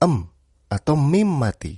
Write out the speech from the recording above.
em atau mim mati.